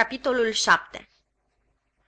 Capitolul 7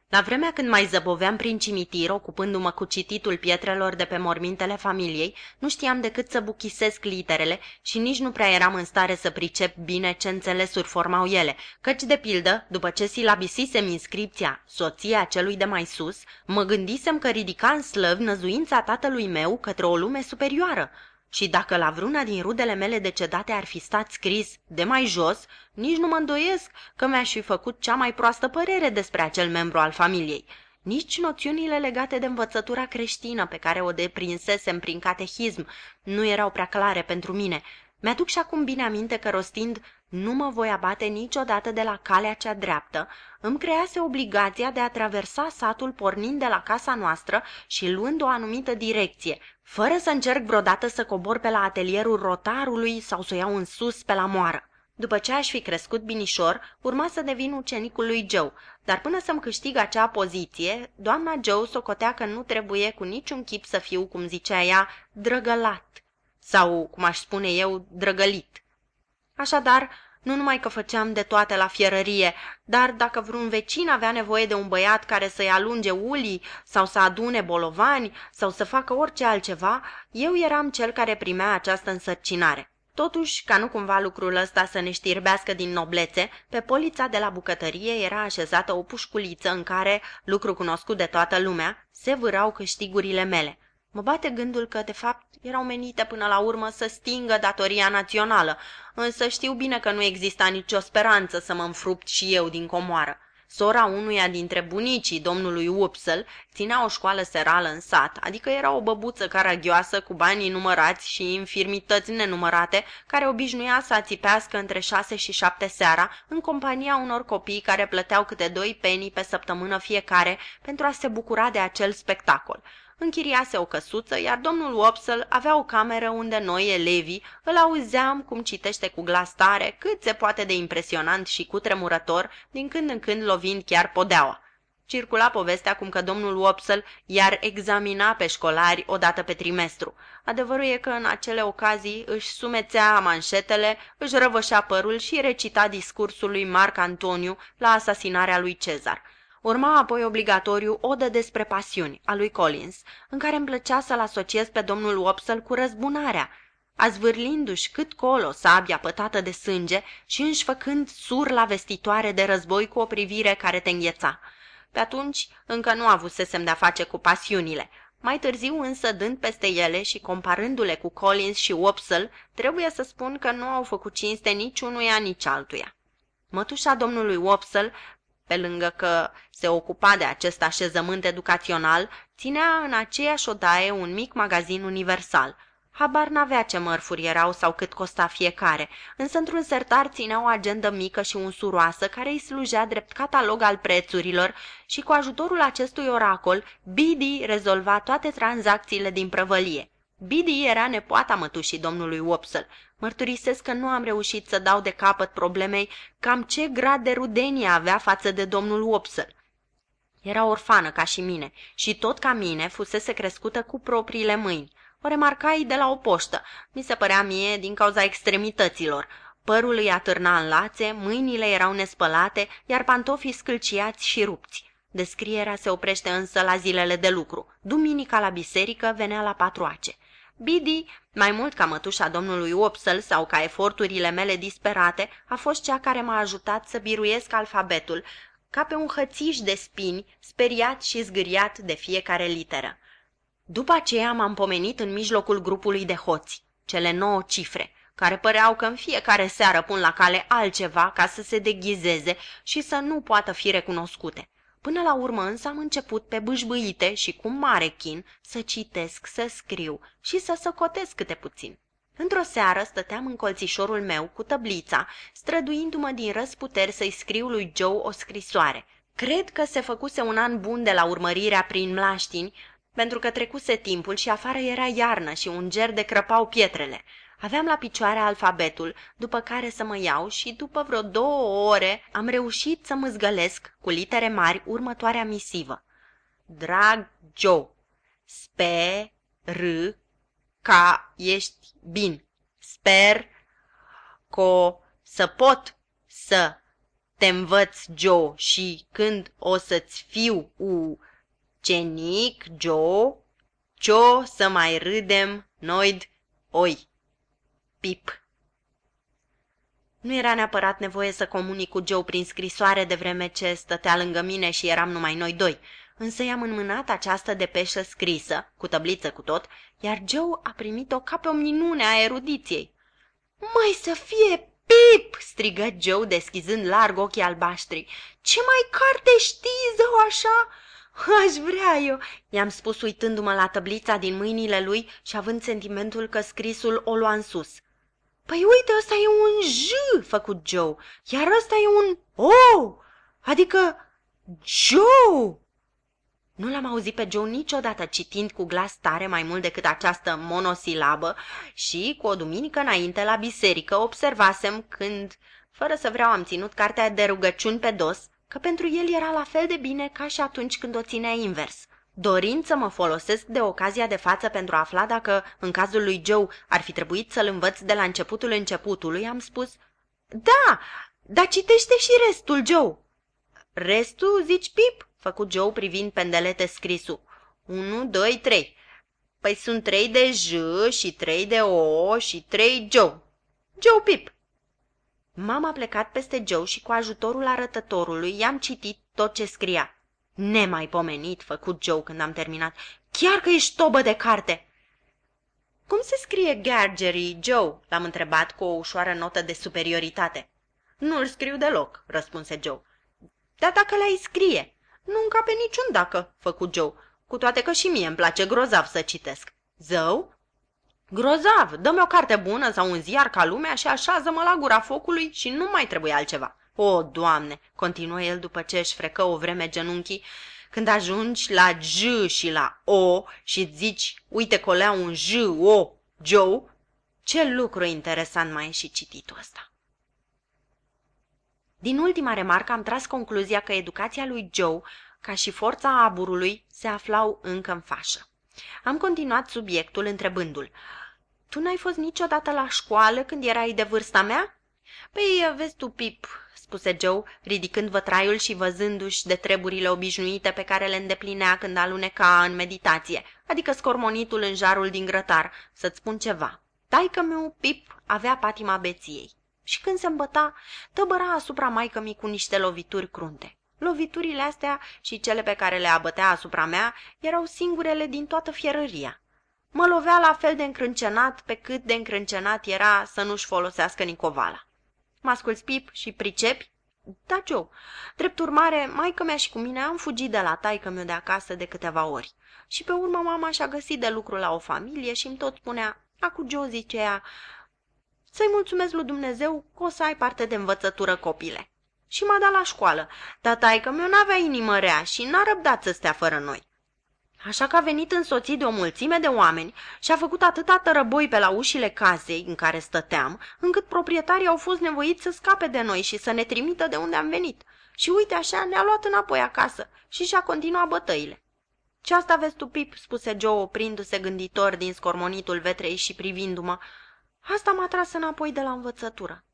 La vremea când mai zăboveam prin cimitir, ocupându-mă cu cititul pietrelor de pe mormintele familiei, nu știam decât să buchisesc literele și nici nu prea eram în stare să pricep bine ce înțelesuri formau ele, căci, de pildă, după ce silabisisem inscripția soția celui de mai sus, mă gândisem că ridica în slăv năzuința tatălui meu către o lume superioară, și dacă la vreuna din rudele mele decedate ar fi stat scris de mai jos, nici nu mă îndoiesc că mi-aș fi făcut cea mai proastă părere despre acel membru al familiei. Nici noțiunile legate de învățătura creștină pe care o deprinsesem prin catehism nu erau prea clare pentru mine. Mi-aduc și acum bine aminte că rostind nu mă voi abate niciodată de la calea cea dreaptă, îmi crease obligația de a traversa satul pornind de la casa noastră și luând o anumită direcție, fără să încerc vreodată să cobor pe la atelierul rotarului sau să o iau în sus pe la moară. După ce aș fi crescut binișor, urma să devin ucenicul lui Joe, dar până să-mi câștig acea poziție, doamna Joe socotea că nu trebuie cu niciun chip să fiu, cum zicea ea, drăgălat sau, cum aș spune eu, drăgălit. Așadar, nu numai că făceam de toate la fierărie, dar dacă vreun vecin avea nevoie de un băiat care să-i alunge ulii sau să adune bolovani sau să facă orice altceva, eu eram cel care primea această însărcinare. Totuși, ca nu cumva lucrul ăsta să ne știrbească din noblețe, pe polița de la bucătărie era așezată o pușculiță în care, lucru cunoscut de toată lumea, se vârau câștigurile mele. Mă bate gândul că, de fapt, erau menite până la urmă să stingă datoria națională, însă știu bine că nu exista nicio speranță să mă înfrupt și eu din comoară. Sora unuia dintre bunicii domnului Upsel ținea o școală serală în sat, adică era o băbuță caragioasă cu banii numărați și infirmități nenumărate, care obișnuia să ațipească între șase și șapte seara în compania unor copii care plăteau câte doi penii pe săptămână fiecare pentru a se bucura de acel spectacol închiriase o căsuță, iar domnul Wopsle avea o cameră unde noi, elevii, îl auzeam cum citește cu glas tare, cât se poate de impresionant și cutremurător, din când în când lovind chiar podeaua. Circula povestea cum că domnul Wopsle iar examina pe școlari o dată pe trimestru. Adevărul e că în acele ocazii își sumețea manșetele, își răvășea părul și recita discursul lui Marc Antoniu la asasinarea lui Cezar. Urma apoi obligatoriu Odă despre pasiuni a lui Collins, în care îmi plăcea să-l asociez pe domnul Wopsle cu răzbunarea, azvârlindu-și cât colo sabia pătată de sânge și înși făcând sur la vestitoare de război cu o privire care te îngheța. Pe atunci încă nu avusesem de-a face cu pasiunile. Mai târziu însă, dând peste ele și comparându-le cu Collins și Wopsle, trebuie să spun că nu au făcut cinste nici unuia, nici altuia. Mătușa domnului Wopsle pe lângă că se ocupa de acest așezământ educațional, ținea în aceeași odaie un mic magazin universal. Habar n-avea ce mărfuri erau sau cât costa fiecare, însă într-un sertar ținea o agendă mică și unsuroasă care îi slujea drept catalog al prețurilor și cu ajutorul acestui oracol, Bidi rezolva toate tranzacțiile din prăvălie. Bidi era nepoata mătușii domnului Wopsle. Mărturisesc că nu am reușit să dau de capăt problemei cam ce grad de rudenie avea față de domnul Wopsle. Era orfană ca și mine și tot ca mine fusese crescută cu propriile mâini. O remarcai de la o poștă. Mi se părea mie din cauza extremităților. Părul îi atârna în lațe, mâinile erau nespălate, iar pantofii scâlciați și rupți. Descrierea se oprește însă la zilele de lucru. Duminica la biserică venea la patroace. Bidi, mai mult ca mătușa domnului Opsel sau ca eforturile mele disperate, a fost cea care m-a ajutat să biruiesc alfabetul, ca pe un hățiș de spini, speriat și zgâriat de fiecare literă. După aceea m-am pomenit în mijlocul grupului de hoți, cele nouă cifre, care păreau că în fiecare seară pun la cale altceva ca să se deghizeze și să nu poată fi recunoscute. Până la urmă însă am început pe bâșbâite și cu mare chin să citesc, să scriu și să săcotesc câte puțin. Într-o seară stăteam în colțișorul meu cu tăblița, străduindu-mă din răsputeri să-i scriu lui Joe o scrisoare. Cred că se făcuse un an bun de la urmărirea prin mlaștini, pentru că trecuse timpul și afară era iarnă și un ger de crăpau pietrele. Aveam la picioare alfabetul, după care să mă iau și după vreo două ore am reușit să mâzgălesc cu litere mari următoarea misivă. Drag Joe, sper ca ești bin. Sper că să pot să te învăț, Joe, și când o să-ți fiu u cenic, Joe, ce să mai râdem noi oi. Pip. Nu era neapărat nevoie să comunic cu Joe prin scrisoare de vreme ce stătea lângă mine și eram numai noi doi, însă i-am înmânat această depeșă scrisă, cu tăbliță cu tot, iar Joe a primit-o ca pe o minune a erudiției. Mai să fie Pip!" strigă Joe, deschizând larg ochii albaștri. Ce mai carte știi, zău, așa?" Aș vrea eu, i-am spus uitându-mă la tăblița din mâinile lui și având sentimentul că scrisul o lua în sus. Păi uite, ăsta e un J, făcut Joe, iar ăsta e un O, adică Joe. Nu l-am auzit pe Joe niciodată citind cu glas tare mai mult decât această monosilabă și cu o duminică înainte la biserică observasem când, fără să vreau am ținut cartea de rugăciuni pe dos, că pentru el era la fel de bine ca și atunci când o ținea invers. Dorind să mă folosesc de ocazia de față pentru a afla dacă, în cazul lui Joe, ar fi trebuit să-l învăț de la începutul începutului, am spus, Da, dar citește și restul, Joe. Restul, zici, Pip? Făcut Joe privind pendelete scrisul. Unu, doi, trei. Păi sunt trei de J și trei de O și trei Joe. Joe Pip. M-am plecat peste Joe și cu ajutorul arătătorului i-am citit tot ce scria. Nemaipomenit, făcut Joe când am terminat. Chiar că ești tobă de carte! Cum se scrie Gargery, Joe? L-am întrebat cu o ușoară notă de superioritate. Nu-l scriu deloc, răspunse Joe. Dar dacă l-ai scrie? Nu încape niciun dacă, făcut Joe, cu toate că și mie îmi place grozav să citesc. Zău? Grozav, dă-mi o carte bună sau un ziar ca lumea și așează-mă la gura focului și nu mai trebuie altceva. O, Doamne!" continuă el după ce își frecă o vreme genunchii, când ajungi la J și la O și zici, uite colea un J, O, Joe, ce lucru interesant mai e și cititul ăsta. Din ultima remarcă am tras concluzia că educația lui Joe, ca și forța aburului, se aflau încă în fașă. Am continuat subiectul întrebându-l. Tu n-ai fost niciodată la școală când erai de vârsta mea? Păi, vezi tu, Pip, spuse Joe, ridicând vătraiul și văzându-și de treburile obișnuite pe care le îndeplinea când aluneca în meditație, adică scormonitul în jarul din grătar. Să-ți spun ceva. Taică meu, Pip, avea patima beției. Și când se îmbăta, tăbăra asupra maică cu niște lovituri crunte. Loviturile astea și cele pe care le abătea asupra mea erau singurele din toată fierăria. Mă lovea la fel de încrâncenat pe cât de încrâncenat era să nu-și folosească nicovala. Mă asculți, Pip, și pricepi? Da, Joe. Drept urmare, maică mea și cu mine am fugit de la taică meu de acasă de câteva ori. Și pe urmă mama și-a găsit de lucru la o familie și îmi tot spunea, acu Joe zicea, să-i mulțumesc lui Dumnezeu că o să ai parte de învățătură copile. Și m-a dat la școală, dar taică meu n-avea inimă rea și n-a răbdat să stea fără noi. Așa că a venit însoțit de o mulțime de oameni și a făcut atâta tărăboi pe la ușile casei în care stăteam, încât proprietarii au fost nevoiți să scape de noi și să ne trimită de unde am venit. Și uite așa ne-a luat înapoi acasă și și-a continuat bătăile. Ce asta vezi tu, Pip?" spuse Joe, oprindu-se gânditor din scormonitul vetrei și privindu-mă. Asta m-a tras înapoi de la învățătură."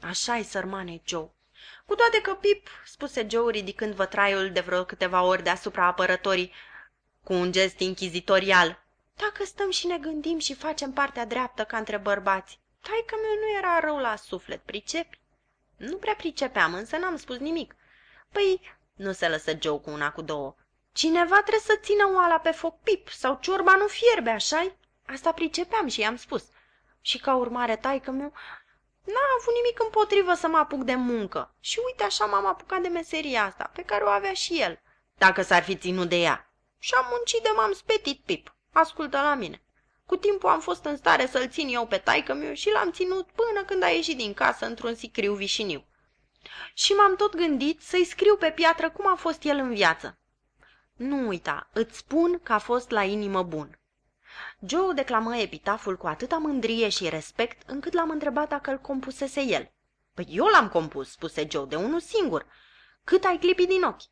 Așa-i, sărmane Joe." Cu toate că, Pip," spuse Joe, ridicând vătraiul de vreo câteva ori deasupra apărătorii, cu un gest inchizitorial. Dacă stăm și ne gândim și facem partea dreaptă ca între bărbați, taică meu nu era rău la suflet, pricepi? Nu prea pricepeam, însă n-am spus nimic. Păi, nu se lăsă Joe cu una cu două. Cineva trebuie să țină oala pe foc pip sau ciorba nu fierbe, așa Asta pricepeam și i-am spus. Și ca urmare, taică meu n-a avut nimic împotrivă să mă apuc de muncă. Și uite așa m-am apucat de meseria asta, pe care o avea și el, dacă s-ar fi ținut de ea. Și am muncit de m-am spetit, Pip. Ascultă la mine. Cu timpul am fost în stare să-l țin eu pe taică meu și l-am ținut până când a ieșit din casă într-un sicriu vișiniu. Și m-am tot gândit să-i scriu pe piatră cum a fost el în viață. Nu uita, îți spun că a fost la inimă bun. Joe declamă epitaful cu atâta mândrie și respect încât l-am întrebat dacă îl compusese el. Păi eu l-am compus, spuse Joe, de unul singur. Cât ai clipit din ochi?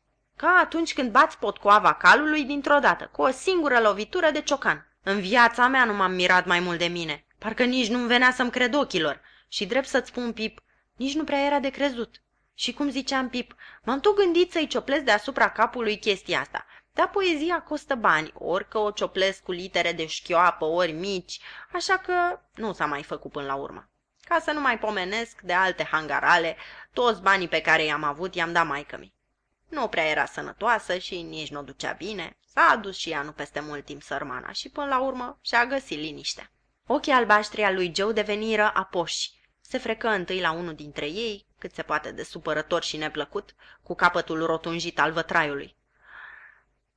Ca atunci când bați potcoava calului dintr-o dată, cu o singură lovitură de ciocan. În viața mea nu m-am mirat mai mult de mine. Parcă nici nu-mi venea să-mi cred ochilor. Și drept să-ți spun, Pip, nici nu prea era de crezut. Și cum ziceam Pip, m-am tot gândit să-i cioplesc deasupra capului chestia asta. Dar poezia costă bani, ori că o cioplesc cu litere de șchioapă, ori mici, așa că nu s-a mai făcut până la urmă. Ca să nu mai pomenesc de alte hangarale, toți banii pe care i-am avut i-am dat maică mi. Nu prea era sănătoasă și nici nu o ducea bine. S-a adus și ea nu peste mult timp sărmana și până la urmă și-a găsit liniște. Ochii albaștri al lui Joe deveniră apoși. Se frecă întâi la unul dintre ei, cât se poate de supărător și neplăcut, cu capătul rotunjit al vătraiului.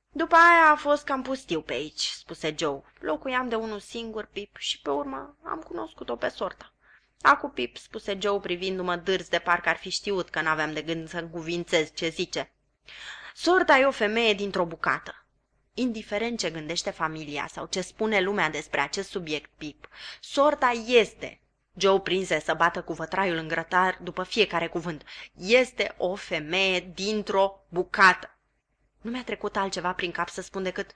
După aia a fost cam pustiu pe aici, spuse Joe. Locuiam de unul singur, Pip, și pe urmă am cunoscut-o pe sorta. Acu, Pip, spuse Joe privindu-mă dârz de parcă ar fi știut că n-aveam de gând să încuvințez ce zice. Sorta e o femeie dintr-o bucată. Indiferent ce gândește familia sau ce spune lumea despre acest subiect, Pip, sorta este, Joe prinse să bată cu vătraiul în grătar după fiecare cuvânt, este o femeie dintr-o bucată. Nu mi-a trecut altceva prin cap să spun decât,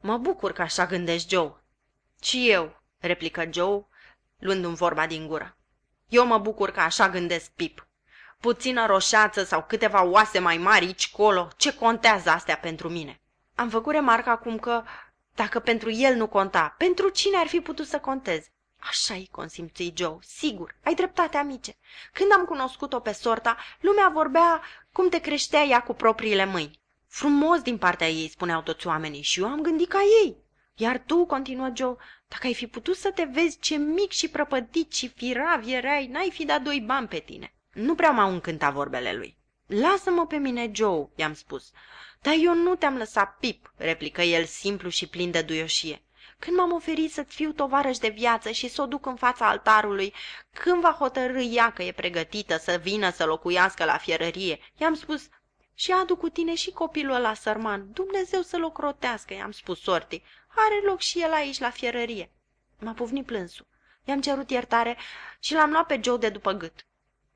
mă bucur că așa gândești, Joe. Și eu, replică Joe, luându-mi vorba din gură. Eu mă bucur că așa gândesc, Pip puțină roșață sau câteva oase mai mari aici colo, ce contează astea pentru mine? Am făcut remarca acum că, dacă pentru el nu conta, pentru cine ar fi putut să conteze? Așa-i, consimți Joe, sigur, ai dreptate, amice. Când am cunoscut-o pe sorta, lumea vorbea cum te creștea ea cu propriile mâini. Frumos din partea ei, spuneau toți oamenii, și eu am gândit ca ei. Iar tu, continuă Joe, dacă ai fi putut să te vezi ce mic și prăpădit și firav erai, n-ai fi dat doi bani pe tine. Nu prea m-au încântat vorbele lui. Lasă-mă pe mine, Joe, i-am spus. Dar eu nu te-am lăsat, Pip, replică el simplu și plin de duioșie. Când m-am oferit să-ți fiu tovarăș de viață și să o duc în fața altarului, când va hotărâ ea că e pregătită să vină să locuiască la fierărie, i-am spus, și aduc cu tine și copilul ăla sărman. Dumnezeu să-l ocrotească, i-am spus sortii. Are loc și el aici la fierărie. M-a pufnit plânsul. I-am cerut iertare și l-am luat pe Joe de după gât.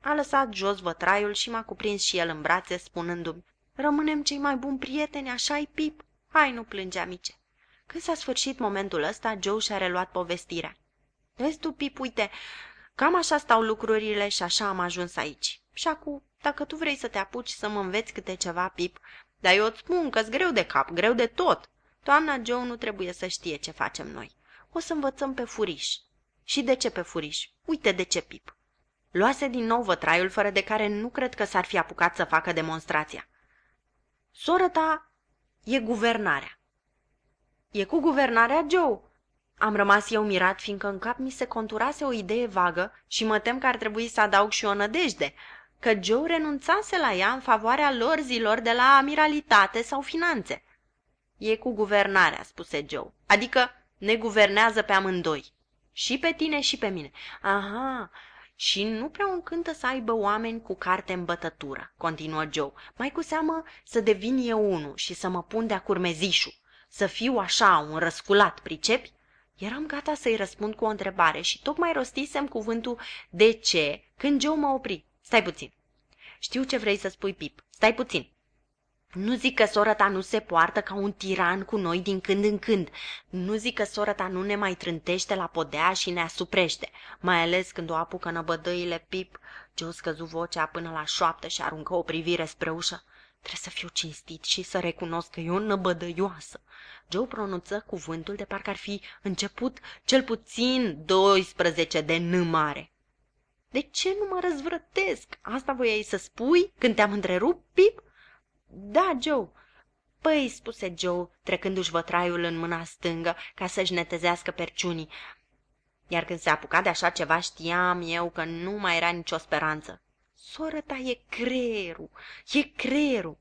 A lăsat jos vătraiul și m-a cuprins și el în brațe, spunându-mi, Rămânem cei mai buni prieteni, așa-i, Pip? Hai, nu plânge, amice. Când s-a sfârșit momentul ăsta, Joe și-a reluat povestirea. Vezi tu, Pip, uite, cam așa stau lucrurile și așa am ajuns aici. Și acum, dacă tu vrei să te apuci să mă înveți câte ceva, Pip, dar eu îți spun că greu de cap, greu de tot. Toamna Joe nu trebuie să știe ce facem noi. O să învățăm pe furiș. Și de ce pe furiș? Uite de ce, Pip. Luase din nou vătraiul fără de care nu cred că s-ar fi apucat să facă demonstrația. Soră ta e guvernarea. E cu guvernarea, Joe? Am rămas eu mirat, fiindcă în cap mi se conturase o idee vagă și mă tem că ar trebui să adaug și o nădejde, că Joe renunțase la ea în favoarea lor zilor de la amiralitate sau finanțe. E cu guvernarea, spuse Joe, adică ne guvernează pe amândoi. Și pe tine și pe mine. Aha, și nu prea o încântă să aibă oameni cu carte în bătătură, continuă Joe. Mai cu seamă să devin eu unul și să mă pun de-a curmezișul. Să fiu așa, un răsculat, pricepi? Eram gata să-i răspund cu o întrebare și tocmai rostisem cuvântul de ce când Joe mă opri. Stai puțin. Știu ce vrei să spui, Pip. Stai puțin. Nu zic că sora ta nu se poartă ca un tiran cu noi din când în când. Nu zic că sora ta nu ne mai trântește la podea și ne asuprește, mai ales când o apucă năbădăile pip. Joe scăzu vocea până la șoaptă și aruncă o privire spre ușă. Trebuie să fiu cinstit și să recunosc că e o năbădăioasă. Joe pronunță cuvântul de parcă ar fi început cel puțin 12 de N mare. De ce nu mă răzvrătesc? Asta voiai să spui când te-am întrerupt, Pip? Da, Joe. Păi, spuse Joe, trecându-și vătraiul în mâna stângă ca să-și netezească perciunii. Iar când se apuca de așa ceva, știam eu că nu mai era nicio speranță. Soră ta e creierul, e creierul.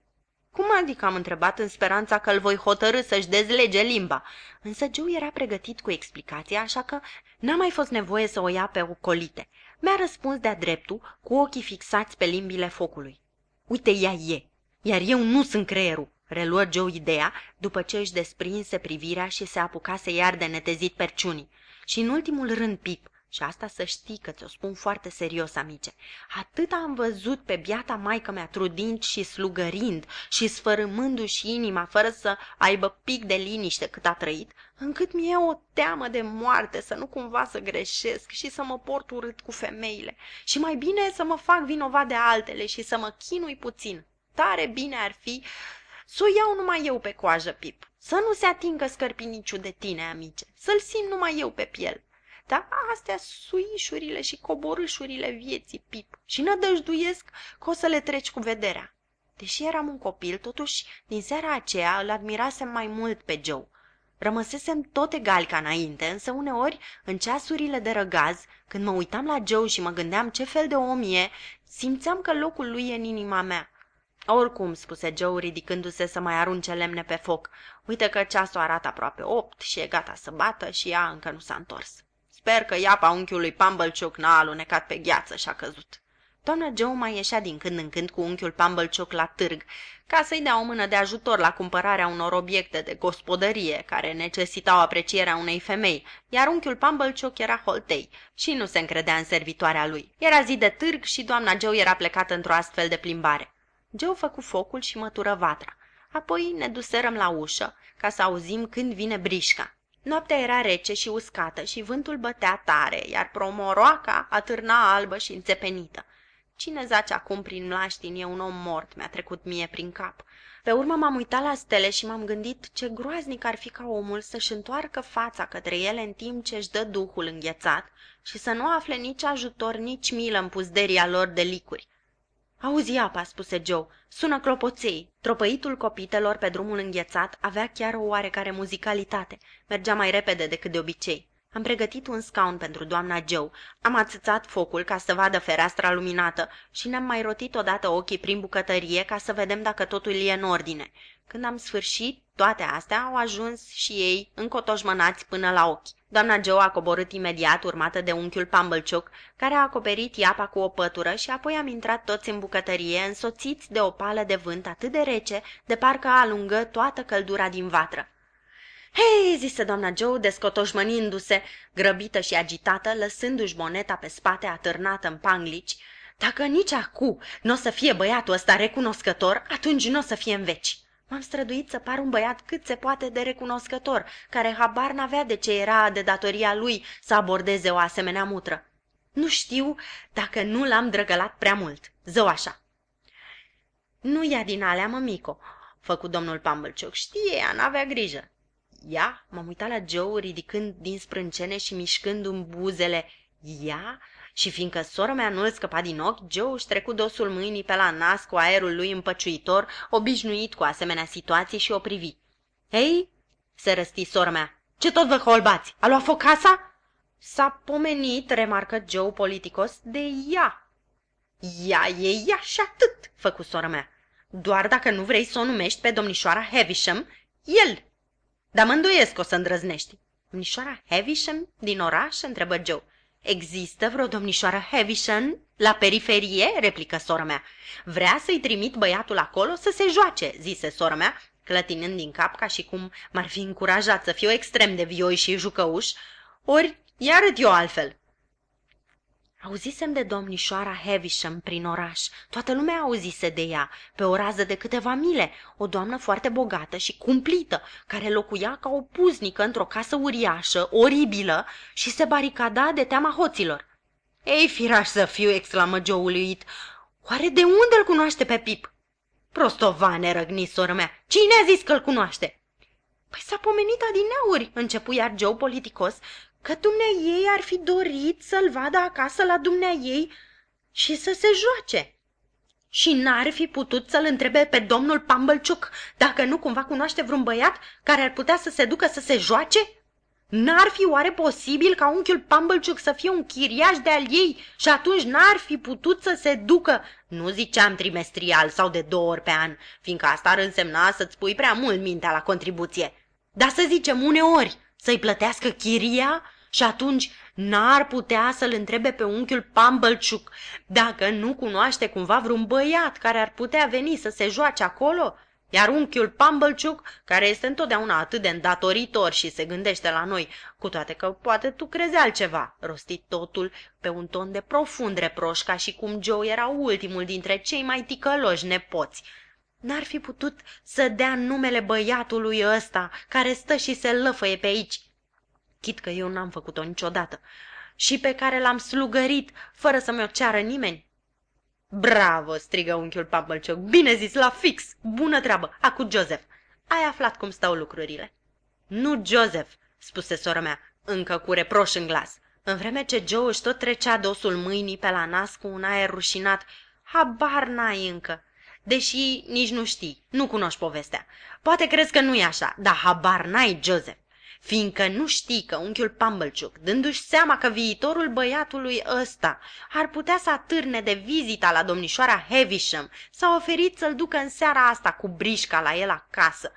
Cum adică am întrebat în speranța că îl voi hotărâ să-și dezlege limba? Însă Joe era pregătit cu explicația, așa că n-a mai fost nevoie să o ia pe ocolite. Mi-a răspuns de-a dreptul, cu ochii fixați pe limbile focului. Uite, ea e, iar eu nu sunt creierul, reluă Joe ideea, după ce își desprinse privirea și se apuca să iar de netezit perciunii. Și în ultimul rând, Pip, Și asta să știi că ți-o spun foarte serios, amice. Atât am văzut pe biata maică mea trudind și slugărind și sfărâmându-și inima fără să aibă pic de liniște cât a trăit, încât mi-e o teamă de moarte să nu cumva să greșesc și să mă port urât cu femeile. Și mai bine să mă fac vinovat de altele și să mă chinui puțin. Tare bine ar fi să o iau numai eu pe coajă, Pip. Să nu se atingă scărpiniciul de tine, amice. Să-l simt numai eu pe piel. Da, astea suișurile și coborâșurile vieții, Pip, și nădăjduiesc că o să le treci cu vederea. Deși eram un copil, totuși, din seara aceea îl admirasem mai mult pe Joe. Rămăsesem tot egal ca înainte, însă uneori, în ceasurile de răgaz, când mă uitam la Joe și mă gândeam ce fel de om e, simțeam că locul lui e în inima mea. Oricum, spuse Joe, ridicându-se să mai arunce lemne pe foc, uite că ceasul arată aproape opt și e gata să bată și ea încă nu s-a întors. Sper că iapa unchiului Pumblechook n-a alunecat pe gheață și a căzut. Doamna Joe mai ieșea din când în când cu unchiul Pumblechook la târg, ca să-i dea o mână de ajutor la cumpărarea unor obiecte de gospodărie care necesitau aprecierea unei femei, iar unchiul Pumblechook era holtei și nu se încredea în servitoarea lui. Era zi de târg și doamna Joe era plecată într-o astfel de plimbare. Joe făcu focul și mătură vatra. Apoi ne duserăm la ușă ca să auzim când vine brișca. Noaptea era rece și uscată și vântul bătea tare, iar promoroaca atârna albă și înțepenită. Cine zace acum prin mlaștin e un om mort, mi-a trecut mie prin cap. Pe urmă m-am uitat la stele și m-am gândit ce groaznic ar fi ca omul să-și întoarcă fața către ele în timp ce își dă duhul înghețat și să nu afle nici ajutor, nici milă în puzderia lor de licuri. Auzi apa, spuse Joe. Sună clopoței. Tropăitul copitelor pe drumul înghețat avea chiar o oarecare muzicalitate. Mergea mai repede decât de obicei. Am pregătit un scaun pentru doamna Joe, am ațățat focul ca să vadă fereastra luminată și ne-am mai rotit odată ochii prin bucătărie ca să vedem dacă totul e în ordine. Când am sfârșit, toate astea au ajuns și ei încotoșmănați până la ochi. Doamna Joe a coborât imediat, urmată de unchiul Pumblechook, care a acoperit iapa cu o pătură și apoi am intrat toți în bucătărie, însoțiți de o pală de vânt atât de rece, de parcă alungă toată căldura din vatră. Hei, zise doamna Joe, descotoșmănindu-se, grăbită și agitată, lăsându-și moneta pe spate atârnată în panglici, dacă nici acu nu o să fie băiatul ăsta recunoscător, atunci nu o să fie în veci. M-am străduit să par un băiat cât se poate de recunoscător, care habar n-avea de ce era de datoria lui să abordeze o asemenea mutră. Nu știu dacă nu l-am drăgălat prea mult. Zău așa. Nu ia din alea, mămico, făcut domnul Pumblechook. Știe ea, n-avea grijă. Ea? M-am uitat la Joe ridicând din sprâncene și mișcându-mi buzele. Ea? Și fiindcă sora mea nu-l scăpa din ochi, Joe își trecu dosul mâinii pe la nas cu aerul lui împăciuitor, obișnuit cu asemenea situații și o privi. Ei, se răsti sora mea, ce tot vă holbați? A luat foc casa? S-a pomenit, remarcă Joe politicos, de ea. Ea e ea și atât, făcu sora mea. Doar dacă nu vrei să o numești pe domnișoara Heavisham, el. Dar mă îndoiesc o să îndrăznești. Domnișoara Heavisham din oraș? întrebă Joe. Există vreo domnișoară Havisham la periferie?" replică sora mea. Vrea să-i trimit băiatul acolo să se joace," zise sora mea, clătinând din cap ca și cum m-ar fi încurajat să fiu extrem de vioi și jucăuș, ori i-arăt eu altfel. Auzisem de domnișoara Havisham prin oraș. Toată lumea auzise de ea, pe o rază de câteva mile, o doamnă foarte bogată și cumplită, care locuia ca o puznică într-o casă uriașă, oribilă, și se baricada de teama hoților. Ei, firaș să fiu, exclamă Joe uluit. Oare de unde îl cunoaște pe Pip? Prostovane, răgni sora mea. Cine a zis că îl cunoaște? Păi s-a pomenit adineauri, începu iar Joe politicos, că dumnea ei ar fi dorit să-l vadă acasă la dumnea ei și să se joace. Și n-ar fi putut să-l întrebe pe domnul Pumblechook dacă nu cumva cunoaște vreun băiat care ar putea să se ducă să se joace? N-ar fi oare posibil ca unchiul Pumblechook să fie un chiriaș de-al ei și atunci n-ar fi putut să se ducă, nu ziceam trimestrial sau de două ori pe an, fiindcă asta ar însemna să-ți pui prea mult mintea la contribuție, dar să zicem uneori să-i plătească chiria și atunci n-ar putea să-l întrebe pe unchiul Pumblechook dacă nu cunoaște cumva vreun băiat care ar putea veni să se joace acolo? Iar unchiul Pumblechook, care este întotdeauna atât de îndatoritor și se gândește la noi, cu toate că poate tu crezi altceva, rostit totul pe un ton de profund reproș, ca și cum Joe era ultimul dintre cei mai ticăloși nepoți. N-ar fi putut să dea numele băiatului ăsta care stă și se lăfăie pe aici. Chit că eu n-am făcut-o niciodată și pe care l-am slugărit fără să mi-o ceară nimeni. Bravo, strigă unchiul Pumblechook. Bine zis, la fix. Bună treabă. Acu Joseph. Ai aflat cum stau lucrurile. Nu, Joseph, spuse sora mea, încă cu reproș în glas. În vreme ce Joe își tot trecea dosul mâinii pe la nas cu un aer rușinat, habar n-ai încă. Deși nici nu știi, nu cunoști povestea. Poate crezi că nu e așa, dar habar n-ai, Joseph fiindcă nu știi că unchiul Pumblechook, dându-și seama că viitorul băiatului ăsta ar putea să atârne de vizita la domnișoara Heavisham, s-a oferit să-l ducă în seara asta cu brișca la el acasă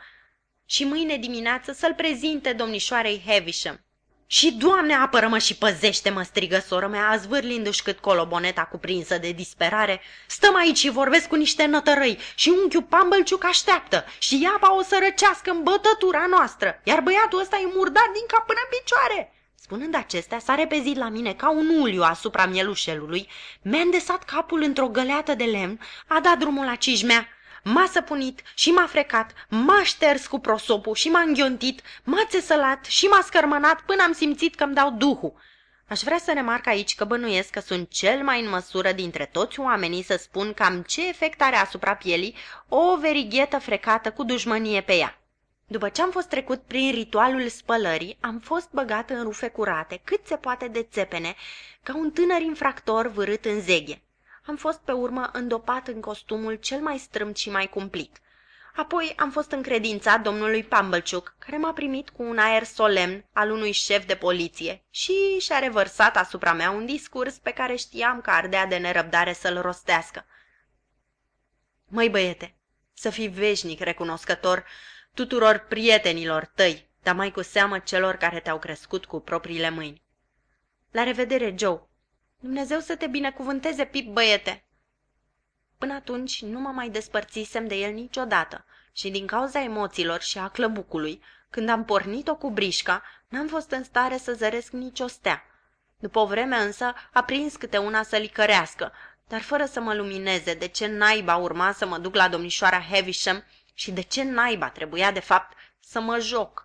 și mâine dimineață să-l prezinte domnișoarei Heavisham. Și, Doamne, apără-mă și păzește-mă, strigă soră mea, azvârlindu-și cât coloboneta cuprinsă de disperare. Stăm aici și vorbesc cu niște nătărăi și unchiul Pambălciuc așteaptă și iapa o să răcească în bătătura noastră, iar băiatul ăsta e murdat din cap până în picioare. Spunând acestea, s-a repezit la mine ca un uliu asupra mielușelului, mi-a îndesat capul într-o găleată de lemn, a dat drumul la cijmea M-a săpunit și m-a frecat, m-a șters cu prosopul și m-a înghiontit, m-a țesălat și m-a scărmănat până am simțit că-mi dau duhul. Aș vrea să remarc aici că bănuiesc că sunt cel mai în măsură dintre toți oamenii să spun cam ce efect are asupra pielii o verighetă frecată cu dușmănie pe ea. După ce am fost trecut prin ritualul spălării, am fost băgat în rufe curate, cât se poate de țepene, ca un tânăr infractor vârât în zeghe am fost pe urmă îndopat în costumul cel mai strâmt și mai cumplit. Apoi am fost încredințat domnului Pumblechook, care m-a primit cu un aer solemn al unui șef de poliție și și-a revărsat asupra mea un discurs pe care știam că ardea de nerăbdare să-l rostească. Măi băiete, să fii veșnic recunoscător tuturor prietenilor tăi, dar mai cu seamă celor care te-au crescut cu propriile mâini. La revedere, Joe! Dumnezeu să te binecuvânteze, Pip, băiete! Până atunci nu mă mai despărțisem de el niciodată și din cauza emoțiilor și a clăbucului, când am pornit-o cu brișca, n-am fost în stare să zăresc nicio stea. După o vreme însă a prins câte una să licărească, dar fără să mă lumineze de ce naiba urma să mă duc la domnișoara Havisham și de ce naiba trebuia de fapt să mă joc